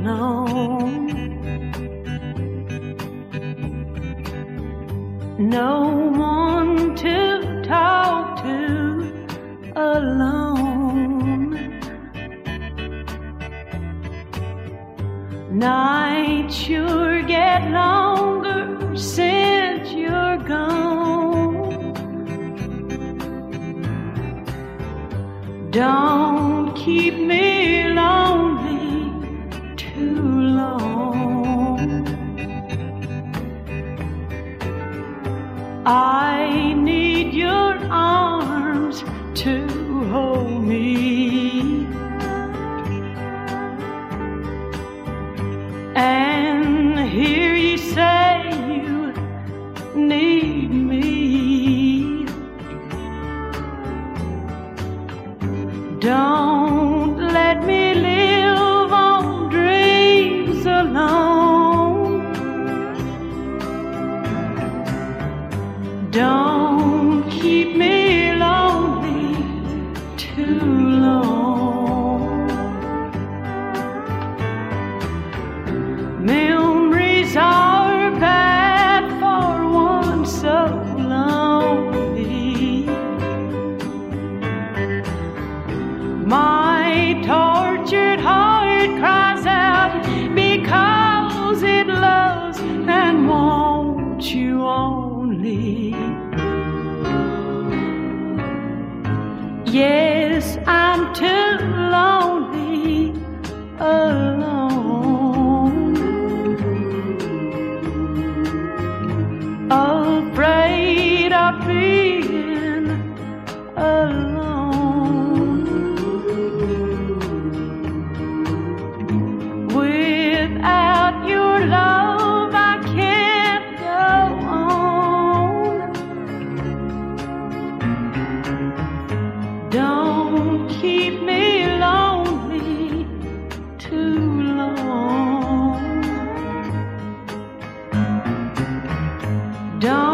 alone. No one to talk to alone. Nights sure get longer since you're gone. Don't keep me lonely too long. Don't keep me lonely too long. Memories are bad for one so lonely. My tortured heart cries Yes, I'm too lonely alone. Afraid of being alone. Without keep me lonely too long. Don't